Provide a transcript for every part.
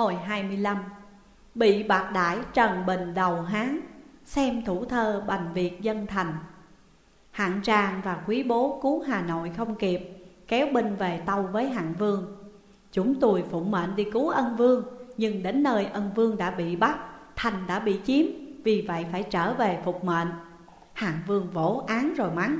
Hồi 25 Bị bạc đãi Trần Bình đầu Hán, Xem thủ thơ bành Việt dân thành. Hạng Trang và quý bố cứu Hà Nội không kịp, Kéo binh về tâu với hạng vương. Chúng tôi phụng mệnh đi cứu ân vương, Nhưng đến nơi ân vương đã bị bắt, Thành đã bị chiếm, Vì vậy phải trở về phục mệnh. Hạng vương vỗ án rồi mắng,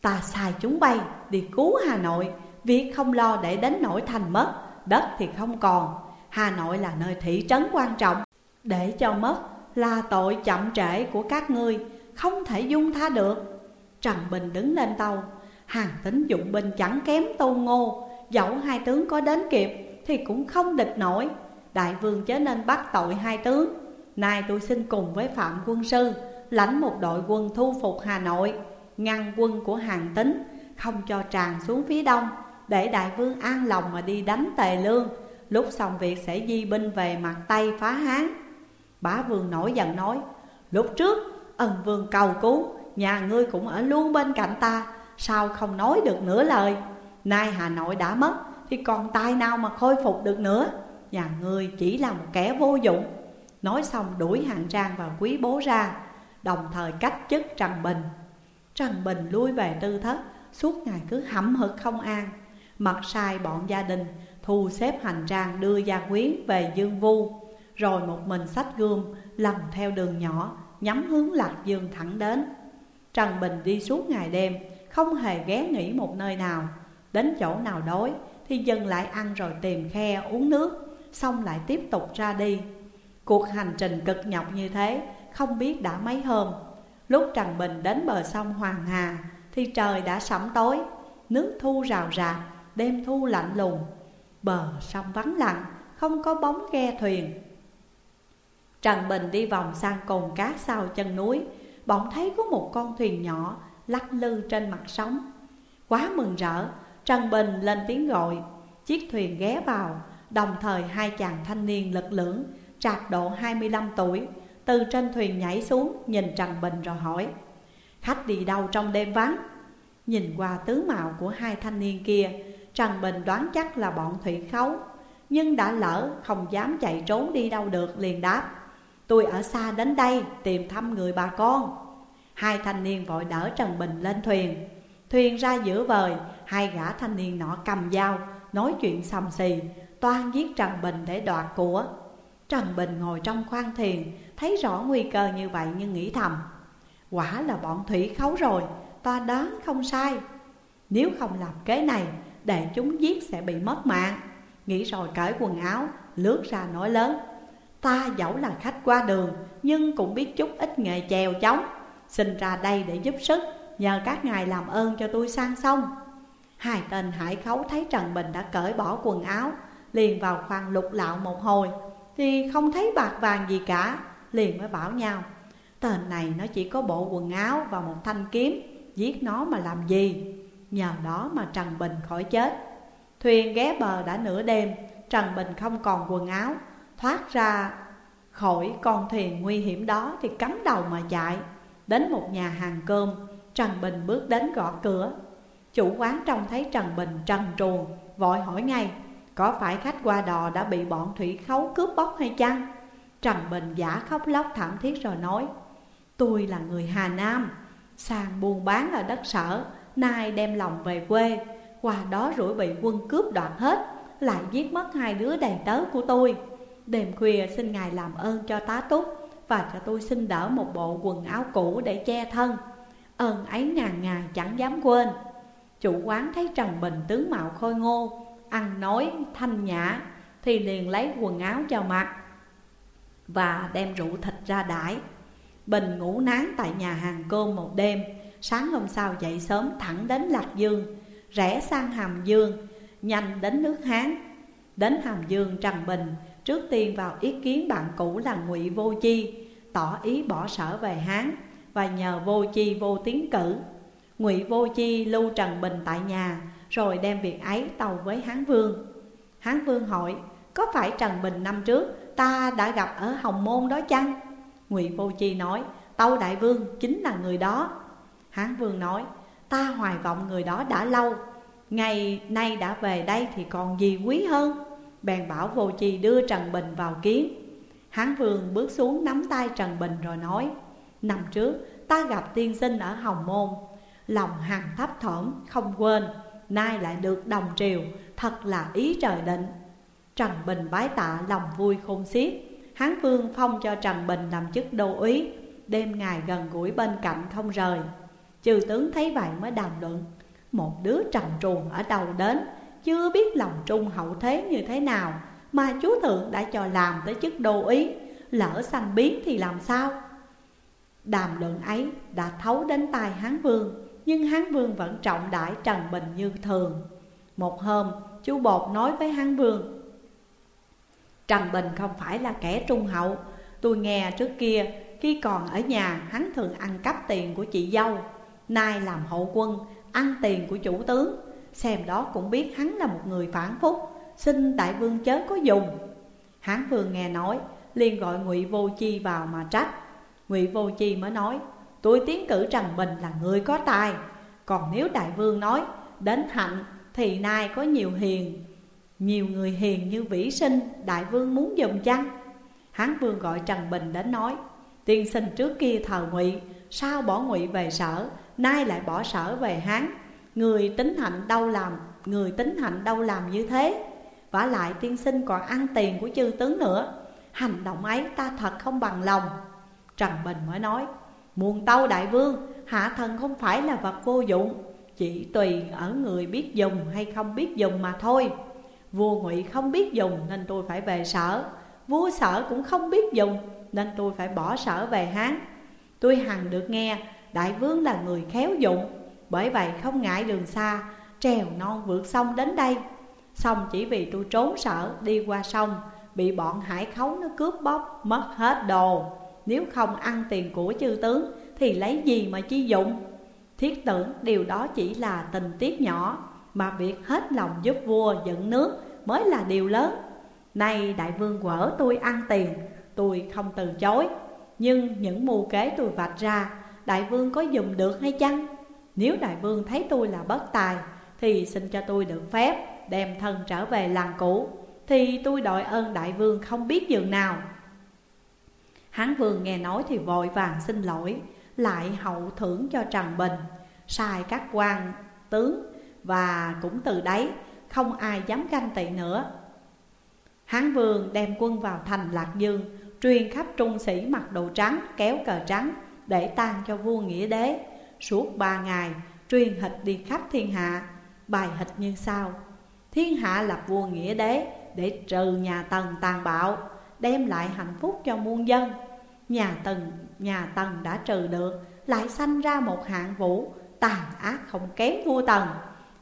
Ta sai chúng bay đi cứu Hà Nội, Việc không lo để đến nổi thành mất. Đất thì không còn. Hà Nội là nơi thị trấn quan trọng. Để cho mất là tội chậm trễ của các ngươi, Không thể dung tha được. Trần Bình đứng lên tàu. Hàng tính dụng binh chẳng kém tô ngô. Dẫu hai tướng có đến kịp Thì cũng không địch nổi. Đại vương chớ nên bắt tội hai tướng. Nay tôi xin cùng với Phạm quân sư Lãnh một đội quân thu phục Hà Nội. Ngăn quân của hàng tính Không cho tràn xuống phía đông. Để đại vương an lòng mà đi đánh tề lương. Lúc xong việc sẽ di binh về mặt Tây phá Hán. Bá vương nổi giận nói, Lúc trước, ân vương cầu cứu, Nhà ngươi cũng ở luôn bên cạnh ta, Sao không nói được nửa lời? Nay Hà Nội đã mất, Thì còn tay nào mà khôi phục được nữa? Nhà ngươi chỉ là một kẻ vô dụng. Nói xong đuổi hạng trang và quý bố ra, Đồng thời cách chức Trần Bình. Trần Bình lui về tư thất, Suốt ngày cứ hậm hực không an. Mặt sai bọn gia đình Thu xếp hành trang đưa gia quyến về Dương Vu. Rồi một mình sách gươm, lầm theo đường nhỏ, Nhắm hướng Lạc Dương thẳng đến. Trần Bình đi suốt ngày đêm, Không hề ghé nghỉ một nơi nào. Đến chỗ nào đói Thì dừng lại ăn rồi tìm khe uống nước, Xong lại tiếp tục ra đi. Cuộc hành trình cực nhọc như thế, Không biết đã mấy hôm. Lúc Trần Bình đến bờ sông Hoàng Hà Thì trời đã sẫm tối, Nước thu rào rạt Đêm thu lạnh lùng, Bờ sông vắng lặng, Không có bóng ghe thuyền. Trần Bình đi vòng sang cồn cát sau chân núi, Bỗng thấy có một con thuyền nhỏ Lắc lư trên mặt sóng. Quá mừng rỡ, Trần Bình lên tiếng gọi. Chiếc thuyền ghé vào, Đồng thời hai chàng thanh niên lực lưỡng, Trạc độ 25 tuổi, Từ trên thuyền nhảy xuống Nhìn Trần Bình rồi hỏi, Khách đi đâu trong đêm vắng? Nhìn qua tướng mạo của hai thanh niên kia Trần Bình đoán chắc là bọn thủy khấu, Nhưng đã lỡ không dám chạy trốn đi đâu được liền đáp, Tôi ở xa đến đây tìm thăm người bà con. Hai thanh niên vội đỡ Trần Bình lên thuyền. Thuyền ra giữa vời, Hai gã thanh niên nọ cầm dao, Nói chuyện xầm xì, Toan giết Trần Bình để đoạt của. Trần Bình ngồi trong khoang thuyền, Thấy rõ nguy cơ như vậy nhưng nghĩ thầm, Quả là bọn thủy khấu rồi, Ta đoán không sai. Nếu không làm kế này để chúng giết sẽ bị mất mạng. Nghĩ rồi cởi quần áo Lướt ra nói lớn Ta dẫu là khách qua đường Nhưng cũng biết chút ít nghề chèo chống, Xin ra đây để giúp sức Nhờ các ngài làm ơn cho tôi sang sông. Hai tên hải khấu thấy Trần Bình đã cởi bỏ quần áo Liền vào khoang lục lạo một hồi Thì không thấy bạc vàng gì cả Liền mới bảo nhau Tên này nó chỉ có bộ quần áo và một thanh kiếm Giết nó mà làm gì? Nhờ đó mà Trần Bình khỏi chết. Thuyền ghé bờ đã nửa đêm, Trần Bình không còn quần áo, Thoát ra khỏi con thuyền nguy hiểm đó Thì cắm đầu mà chạy. Đến một nhà hàng cơm, Trần Bình bước đến gõ cửa. Chủ quán trông thấy Trần Bình trần truồng, Vội hỏi ngay, Có phải khách qua đò đã bị bọn thủy khấu cướp bóc hay chăng? Trần Bình giả khóc lóc thảm thiết rồi nói, Tôi là người Hà Nam Sang buôn bán ở đất sở Nay đem lòng về quê. Qua đó rủi bị quân cướp đoạn hết, Lại giết mất hai đứa đầy tớ của tôi. Đêm khuya xin ngài làm ơn cho tá túc Và cho tôi xin đỡ một bộ quần áo cũ để che thân. Ơn ấy ngàn ngàn chẳng dám quên. Chủ quán thấy Trần Bình tướng mạo khôi ngô, Ăn nói thanh nhã, Thì liền lấy quần áo cho mặc Và đem rượu thịt ra đãi. Bình ngủ nán tại nhà hàng cơm một đêm Sáng hôm sau dậy sớm thẳng đến Lạc Dương, Rẽ sang Hàm Dương, Nhanh đến nước Hán. Đến Hàm Dương Trần Bình, Trước tiên vào ý kiến bạn cũ là ngụy Vô Chi, Tỏ ý bỏ sở về Hán Và nhờ Vô Chi vô tiến cử. Ngụy Vô Chi lưu Trần Bình tại nhà, Rồi đem việc ấy tàu với Hán Vương. Hán Vương hỏi, Có phải Trần Bình năm trước ta đã gặp ở Hồng Môn đó chăng? ngụy Vô Chi nói, Tâu Đại Vương, chính là người đó. Hán Vương nói, Ta hoài vọng người đó đã lâu. Ngày nay đã về đây thì còn gì quý hơn? Bèn bảo vô trì đưa Trần Bình vào kiến. Hán vương bước xuống nắm tay Trần Bình rồi nói, Năm trước, ta gặp tiên sinh ở Hồng Môn. Lòng hằng thấp thỏm, không quên. Nay lại được đồng triều, Thật là ý trời định. Trần Bình bái tạ lòng vui khôn xiết. Hán vương phong cho Trần Bình làm chức đô úy. Đêm ngày gần gũi bên cạnh không rời. Chư tướng thấy vậy mới đàm luận. Một đứa trầm truồng ở đầu đến, Chưa biết lòng trung hậu thế như thế nào, Mà chúa thượng đã cho làm tới chức đô ý, Lỡ sanh biến thì làm sao? Đàm luận ấy đã thấu đến tai Hán Vương, Nhưng Hán Vương vẫn trọng đãi Trần Bình như thường. Một hôm, chú Bột nói với Hán Vương, Trần Bình không phải là kẻ trung hậu. Tôi nghe trước kia, khi còn ở nhà, hắn thường ăn cắp tiền của chị dâu. Nay làm hậu quân, ăn tiền của chủ tướng. Xem đó cũng biết hắn là một người phản phúc, Xin đại vương chớ có dùng. Hán vương nghe nói, liền gọi ngụy Vô Chi vào mà trách. Ngụy Vô Chi mới nói, Tôi tiến cử Trần Bình là người có tài. Còn nếu đại vương nói, đến hạnh thì nay có nhiều hiền. Nhiều người hiền như vĩ sinh, đại vương muốn dùng chăng? Hán vương gọi Trần Bình đến nói, Tiên sinh trước kia thờ ngụy Sao bỏ ngụy về sở, Nay lại bỏ sở về Hán? Người tính hạnh đâu làm, Người tính hạnh đâu làm như thế? Vả lại tiên sinh còn ăn tiền của chư tướng nữa. Hành động ấy ta thật không bằng lòng. Trần Bình mới nói, Muôn tâu đại vương, Hạ thần không phải là vật vô dụng, Chỉ tùy ở người biết dùng hay không biết dùng mà thôi. Vua ngụy không biết dùng nên tôi phải về sở, Vua sở cũng không biết dùng nên tôi phải bỏ sở về Hán. Tôi hằng được nghe, đại vương là người khéo dụng, Bởi vậy không ngại đường xa, Trèo non vượt sông đến đây. Xong chỉ vì tôi trốn sợ đi qua sông, Bị bọn hải khấu nó cướp bóc, mất hết đồ. Nếu không ăn tiền của chư tướng, Thì lấy gì mà chi dụng? Thiết tưởng điều đó chỉ là tình tiết nhỏ, Mà việc hết lòng giúp vua dựng nước mới là điều lớn. Nay đại vương quở tôi ăn tiền, Tôi không từ chối. Nhưng những mưu kế tôi vạch ra, Đại vương có dùng được hay chăng? Nếu đại vương thấy tôi là bất tài, Thì xin cho tôi được phép đem thân trở về làng cũ, Thì tôi đội ơn đại vương không biết dường nào Hán vương nghe nói thì vội vàng xin lỗi, Lại hậu thưởng cho Trần Bình, Sai các quan, tướng, Và cũng từ đấy, không ai dám canh tị nữa Hán vương đem quân vào thành Lạc Dương Truyền khắp trung sĩ mặc đồ trắng kéo cờ trắng Để tan cho vua nghĩa đế. Suốt ba ngày truyền hịch đi khắp thiên hạ Bài hịch như sau. Thiên hạ lập vua nghĩa đế để trừ nhà Tần tàn bạo Đem lại hạnh phúc cho muôn dân. Nhà Tần, nhà Tần đã trừ được Lại sanh ra một hạng vũ tàn ác không kém vua Tần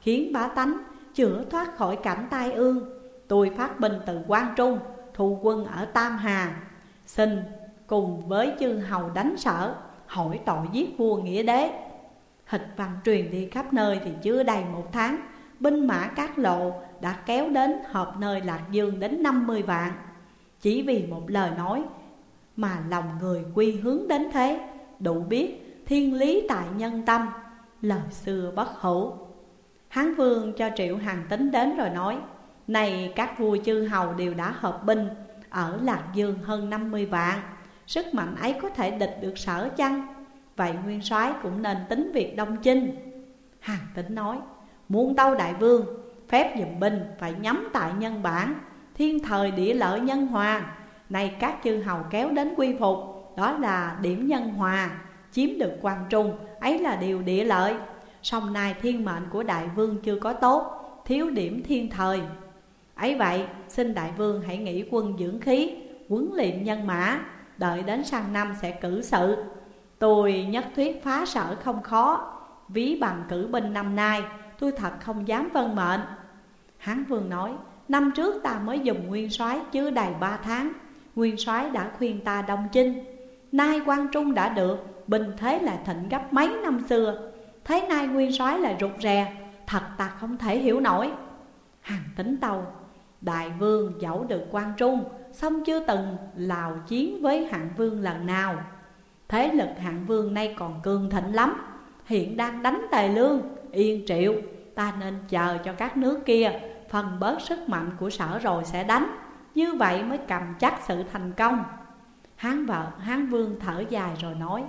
Khiến bá tánh chữa thoát khỏi cảnh tai ương. Tôi phát binh từ Quang Trung Thu quân ở Tam Hà Xin cùng với chư hầu đánh sở, Hỏi tội giết vua nghĩa đế. Hịch văn truyền đi khắp nơi thì chưa đầy một tháng, Binh mã các lộ đã kéo đến hợp nơi Lạc Dương đến 50 vạn. Chỉ vì một lời nói mà lòng người quy hướng đến thế, Đủ biết thiên lý tại nhân tâm, Lời xưa bất hữu Hán vương cho Triệu Hàng tính đến rồi nói, Này các vua chư hầu đều đã hợp binh ở Lạc Dương hơn 50 vạn. Sức mạnh ấy có thể địch được sở chăng? Vậy nguyên soái cũng nên tính việc đông chinh. Hàng tính nói, Muôn tâu đại vương, Phép dùm binh phải nhắm tại nhân bản. Thiên thời địa lợi nhân hòa Này các chư hầu kéo đến quy phục, Đó là điểm nhân hòa Chiếm được quan trung, Ấy là điều địa lợi. Song nay thiên mệnh của đại vương chưa có tốt, Thiếu điểm thiên thời ấy vậy, xin đại vương hãy nghỉ quân dưỡng khí, Huấn luyện nhân mã, Đợi đến sang năm sẽ cử sự. Tôi nhất thuyết phá sở không khó, Ví bằng cử binh năm nay, Tôi thật không dám vân mệnh. Hán vương nói, Năm trước ta mới dùng nguyên soái chưa đầy ba tháng, Nguyên soái đã khuyên ta đông chinh. Nay quan trung đã được Bình thế là thịnh gấp mấy năm xưa. Thế nay nguyên soái là rụt rè, Thật ta không thể hiểu nổi. Hàng tính tàu Đại vương dẫu được quan trung Xong chưa từng lào chiến với hạng vương lần nào. Thế lực hạng vương nay còn cường thịnh lắm Hiện đang đánh tài lương, yên triệu. Ta nên chờ cho các nước kia Phần bớt sức mạnh của sở rồi sẽ đánh. Như vậy mới cầm chắc sự thành công. Hán vợ, hán vương thở dài rồi nói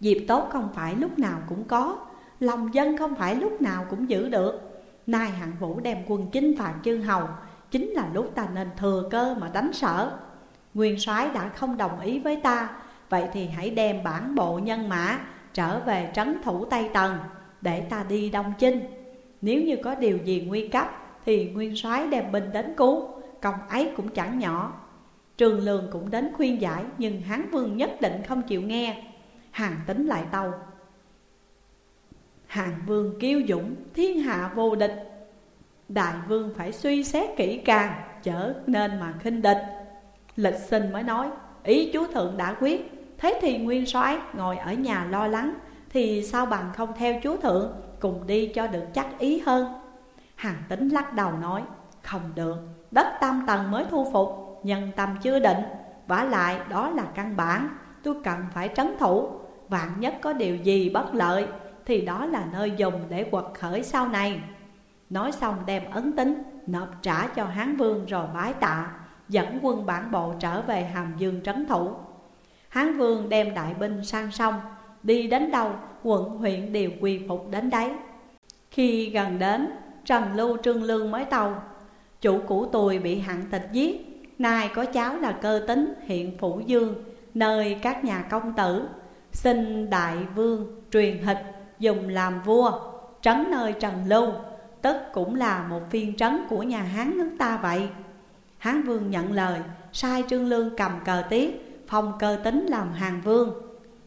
Dịp tốt không phải lúc nào cũng có Lòng dân không phải lúc nào cũng giữ được. Nay hạng vũ đem quân chinh phạt chư hầu, Chính là lúc ta nên thừa cơ mà đánh sở. Nguyên soái đã không đồng ý với ta, Vậy thì hãy đem bản bộ nhân mã trở về trấn thủ Tây Tần Để ta đi Đông Chinh. Nếu như có điều gì nguy cấp Thì nguyên soái đem binh đến cứu, Công ấy cũng chẳng nhỏ. Trường lương cũng đến khuyên giải, Nhưng Hán Vương nhất định không chịu nghe. Hàng tính lại tàu Hàng Vương kiêu dũng, thiên hạ vô địch. Đại vương phải suy xét kỹ càng Chở nên mà khinh địch. Lịch sinh mới nói, Ý chúa thượng đã quyết, Thế thì nguyên soái ngồi ở nhà lo lắng, Thì sao bằng không theo chúa thượng, Cùng đi cho được chắc ý hơn? Hàng tính lắc đầu nói, Không được, Đất tam tầng mới thu phục, Nhân tâm chưa định. Vả lại, đó là căn bản, Tôi cần phải trấn thủ. Vạn nhất có điều gì bất lợi thì đó là nơi dùng để quật khởi sau này. Nói xong đem ấn tính, Nộp trả cho Hán Vương rồi bái tạ, Dẫn quân bản bộ trở về Hàm Dương trấn thủ. Hán Vương đem đại binh sang sông, Đi đến đâu, quận, huyện đều quy phục đến đấy. Khi gần đến, Trần Lưu Trương Lương mới tàu. Chủ cũ tôi bị hạn tịch giết, Nay có cháu là cơ tính hiện Phủ Dương, Nơi các nhà công tử, Xin đại vương truyền hịch dùng làm vua, Trấn nơi Trần Lưu. Tức cũng là một phiên trấn của nhà Hán nước ta vậy. Hán vương nhận lời, Sai Trương Lương cầm cờ tiết, Phong cơ tính làm hàng vương.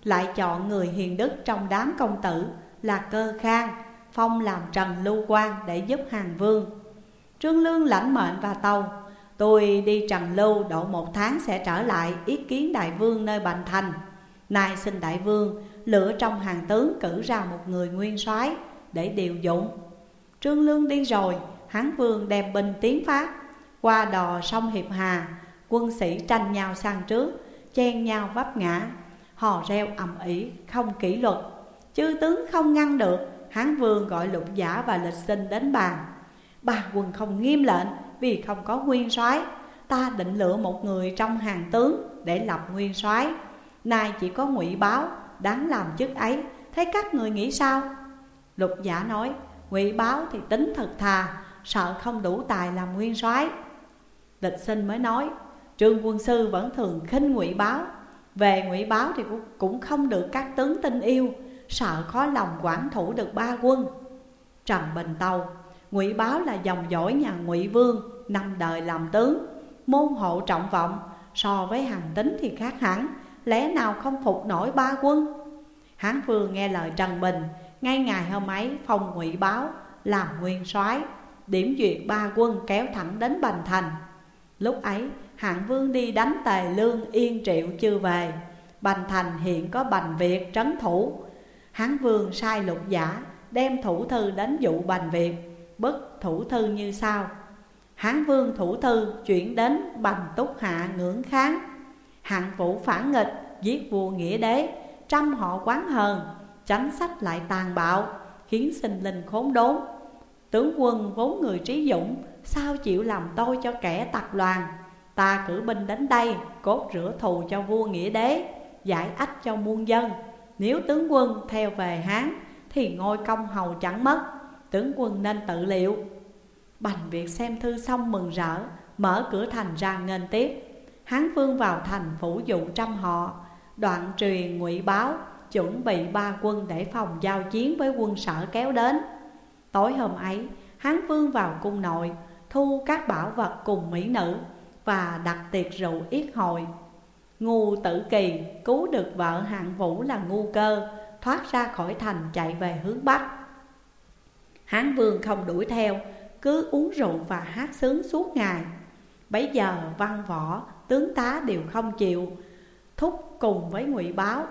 Lại chọn người hiền đức trong đám công tử Là cơ khang, Phong làm trần lưu quan để giúp hàng vương. Trương Lương lãnh mệnh và tàu Tôi đi Trần Lưu độ một tháng sẽ trở lại ý kiến đại vương nơi Bành Thành. Nay xin đại vương lựa trong hàng tướng cử ra một người nguyên soái để điều dụng. Trương Lương đi rồi, Hán Vương đem binh tiến phát. Qua đò sông Hiệp Hà, quân sĩ tranh nhau sang trước Chen nhau vấp ngã, hò reo ầm ĩ không kỷ luật. Chư tướng không ngăn được, Hán Vương gọi lục giả và lịch sinh đến bàn. Ba quân không nghiêm lệnh vì không có nguyên soái. Ta định lựa một người trong hàng tướng để lập nguyên soái. Nay chỉ có ngụy báo đáng làm chức ấy. Thế các người nghĩ sao? Lục giả nói ngụy báo thì tính thật thà, sợ không đủ tài làm nguyên soái. Lịch sinh mới nói, trương quân sư vẫn thường khinh ngụy báo. Về ngụy báo thì cũng không được các tướng tin yêu, sợ khó lòng quản thủ được ba quân. Trần bình tâu ngụy báo là dòng dõi nhà ngụy vương, năm đời làm tướng, môn hộ trọng vọng, so với hàng tính thì khác hẳn lẽ nào không phục nổi ba quân? Hán vương nghe lời trần bình, ngay ngày hôm ấy phong ngụy báo, làm nguyên soái, Điểm duyệt ba quân kéo thẳng đến Bành Thành. Lúc ấy, hạng vương đi đánh tề lương yên triệu chưa về. Bành Thành hiện có Bành Việt trấn thủ. Hán vương sai lục giả, đem thủ thư đến dụ Bành Việt. Bức thủ thư như sau. Hán vương thủ thư chuyển đến Bành Túc Hạ ngưỡng kháng. Hạng vũ phản nghịch, giết vua nghĩa đế, Trăm họ quán hờn tránh sách lại tàn bạo, Khiến sinh linh khốn đốn. Tướng quân vốn người trí dũng, Sao chịu làm tôi cho kẻ tặc loàn Ta cử binh đến đây, Cốt rửa thù cho vua nghĩa đế, Giải ách cho muôn dân. Nếu tướng quân theo về Hán, Thì ngôi công hầu chẳng mất. Tướng quân nên tự liệu. Bành Việt xem thư xong mừng rỡ, Mở cửa thành ra nghênh tiếp. Hán vương vào thành phủ dụ trăm họ. Đoạn truyền ngụy báo chuẩn bị ba quân để phòng giao chiến với quân sở kéo đến. Tối hôm ấy, Hán Vương vào cung nội Thu các bảo vật cùng mỹ nữ Và đặt tiệc rượu yết hội. Ngu tử kỳ cứu được vợ hạng vũ là ngu cơ Thoát ra khỏi thành chạy về hướng Bắc. Hán Vương không đuổi theo Cứ uống rượu và hát sướng suốt ngày. Bấy giờ văn võ, tướng tá đều không chịu. Thúc cùng với ngụy Báo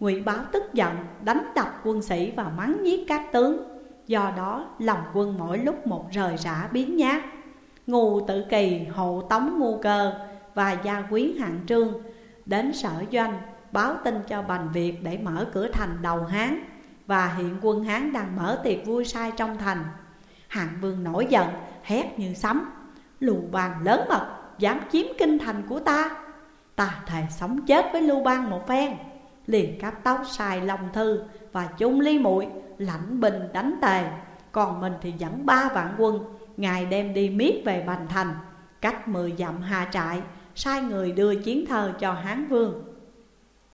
Ngụy Báo tức giận đánh đập quân sĩ và mắng nhiếc các tướng. Do đó lòng quân mỗi lúc một rời rã biến nhát. Ngô tự kỳ hộ tống ngu cơ và gia quý hạng trương Đến sở doanh báo tin cho Bành Việt để mở cửa thành đầu Hán Và hiện quân Hán đang mở tiệc vui sai trong thành. Hạng vương nổi giận, hét như sấm lù bàn lớn mật, dám chiếm kinh thành của ta. Ta thề sống chết với Lưu bang một phen, Liền cáp tóc xài lòng thư Và chung ly muội, lãnh bình đánh tề. Còn mình thì dẫn ba vạn quân, Ngài đem đi miết về Bành Thành, Cách mười dặm hạ trại, Sai người đưa chiến thơ cho Hán Vương.